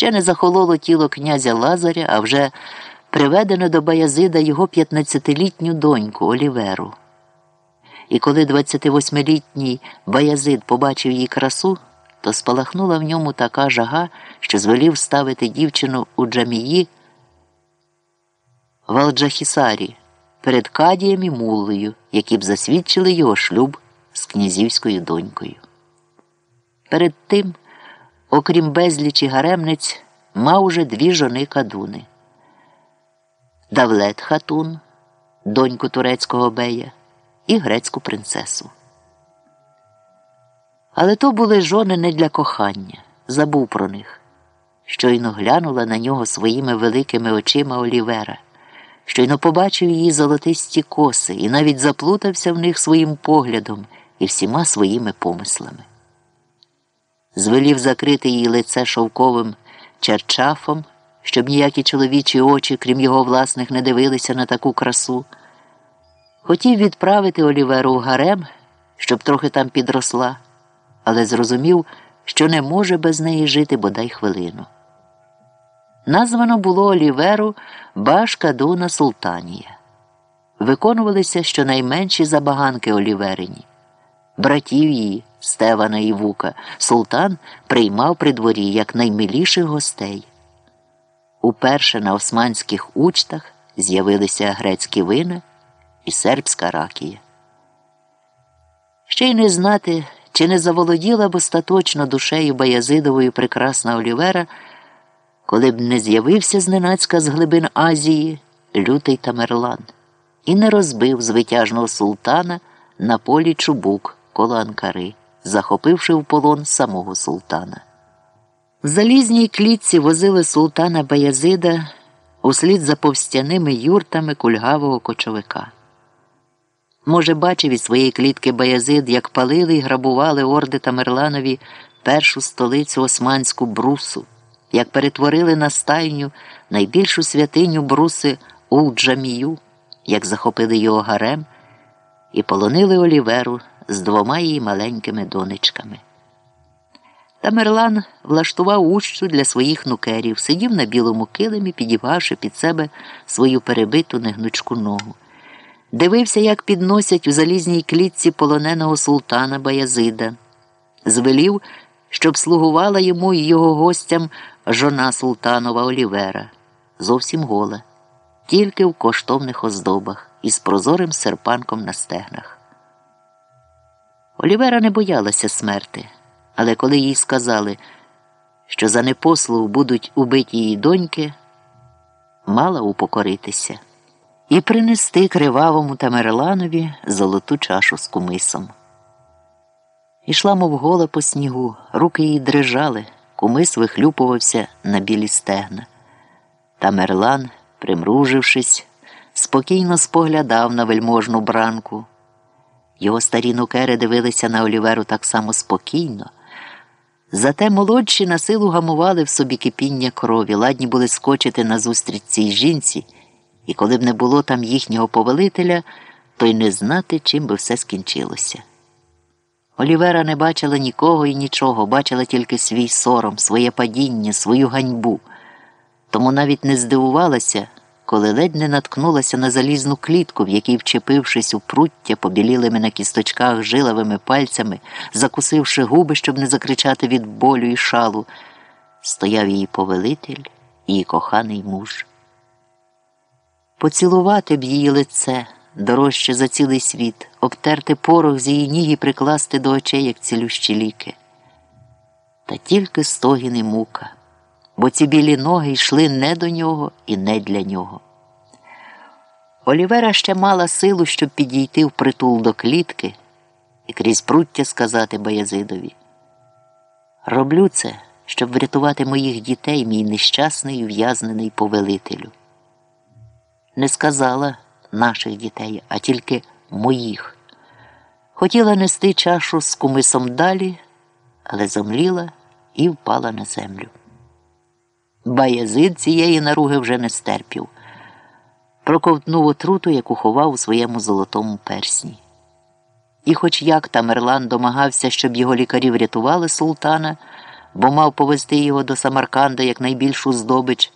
Ще не захололо тіло князя Лазаря, а вже приведено до Баязида його 15-літню доньку Оліверу. І коли 28-літній Баязид побачив її красу, то спалахнула в ньому така жага, що звелів ставити дівчину у джамії в Алджахісарі перед Кадієм і Муллею, які б засвідчили його шлюб з князівською донькою. Перед тим, окрім безлічі гаремниць, мав уже дві жони кадуни Давлет Хатун, доньку турецького бея, і грецьку принцесу. Але то були жони не для кохання, забув про них. Щойно глянула на нього своїми великими очима Олівера, щойно побачив її золотисті коси і навіть заплутався в них своїм поглядом і всіма своїми помислами. Звелів закрити її лице шовковим черчафом, щоб ніякі чоловічі очі, крім його власних, не дивилися на таку красу. Хотів відправити Оліверу в гарем, щоб трохи там підросла але зрозумів, що не може без неї жити бодай хвилину. Названо було Оліверу Башкадуна Султанія. Виконувалися щонайменші забаганки Оліверині. Братів її, Стевана і Вука, султан приймав при дворі як наймиліших гостей. Уперше на османських учтах з'явилися грецькі вина і сербська ракія. Ще й не знати, чи не заволоділа б остаточно душею Баязидовою прекрасна Олівера, коли б не з'явився зненацька з глибин Азії лютий Тамерлан і не розбив звитяжного султана на полі чубук коло Анкари, захопивши в полон самого султана. В залізній клітці возили султана Баязида услід за повстяними юртами кульгавого кочовика. Може, бачив із своєї клітки Баязид, як палили і грабували орди Тамерланові першу столицю османську брусу, як перетворили на стайню найбільшу святиню бруси Улджамію, як захопили його гарем і полонили Оліверу з двома її маленькими донечками. Тамерлан влаштував ущу для своїх нукерів, сидів на білому килимі, підівавши під себе свою перебиту негнучку ногу. Дивився, як підносять у залізній клітці полоненого султана Баязида, звелів, щоб слугувала йому і його гостям жона султанова Олівера, зовсім гола, тільки в коштовних оздобах із прозорим серпанком на стегнах. Олівера не боялася смерти, але коли їй сказали, що за непослуг будуть убиті її доньки, мала упокоритися і принести кривавому Тамерланові золоту чашу з кумисом. Ішла, мов гола по снігу, руки її дрижали, кумис вихлюпувався на білі стегна. Тамерлан, примружившись, спокійно споглядав на вельможну бранку. Його старі нукери дивилися на Оліверу так само спокійно. Зате молодші на силу гамували в собі кипіння крові, ладні були скочити назустріч цій жінці і коли б не було там їхнього повелителя, то й не знати, чим би все скінчилося. Олівера не бачила нікого і нічого, бачила тільки свій сором, своє падіння, свою ганьбу. Тому навіть не здивувалася, коли ледь не наткнулася на залізну клітку, в якій, вчепившись у пруття, побілілими на кісточках жиловими пальцями, закусивши губи, щоб не закричати від болю і шалу, стояв її повелитель її коханий муж поцілувати б її лице дорожче за цілий світ, обтерти порох з її ніг і прикласти до очей, як цілющі ліки. Та тільки стогін і мука, бо ці білі ноги йшли не до нього і не для нього. Олівера ще мала силу, щоб підійти в притул до клітки і крізь пруття сказати Баязидові. Роблю це, щоб врятувати моїх дітей, мій нещасний ув'язнений повелителю не сказала наших дітей, а тільки моїх. Хотіла нести чашу з кумисом далі, але зомліла і впала на землю. Баязид цієї наруги вже не стерпів. Проковтнув отруту, яку ховав у своєму золотому персні. І, хоч як Тамерлан домагався, щоб його лікарі врятували султана, бо мав повезти його до Самарканда як найбільшу здобич.